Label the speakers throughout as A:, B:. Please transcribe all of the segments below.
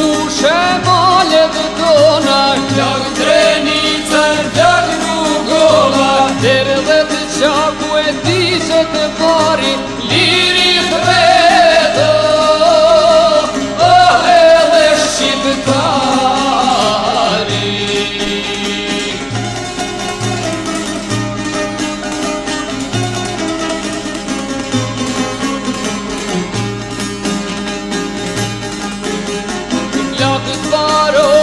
A: Ushe valet të në kjarë treni borrow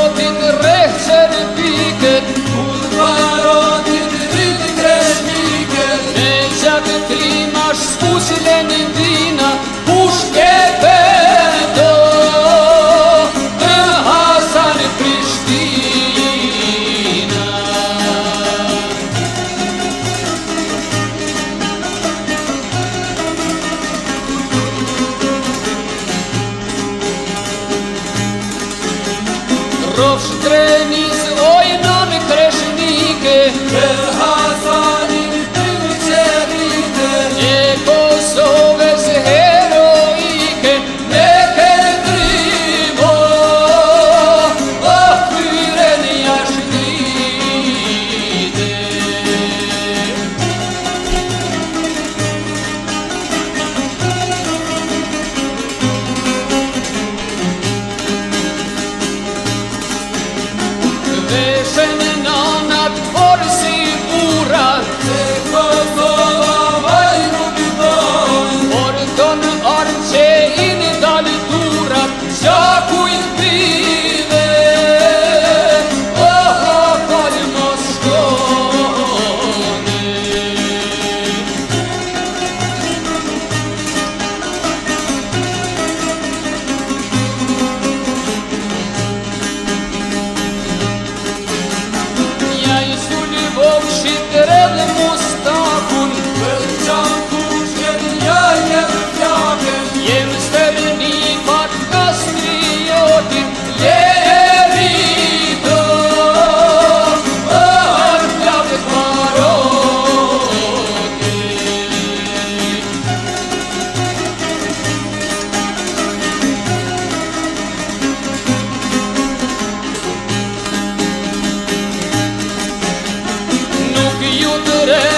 A: Ρος Quiere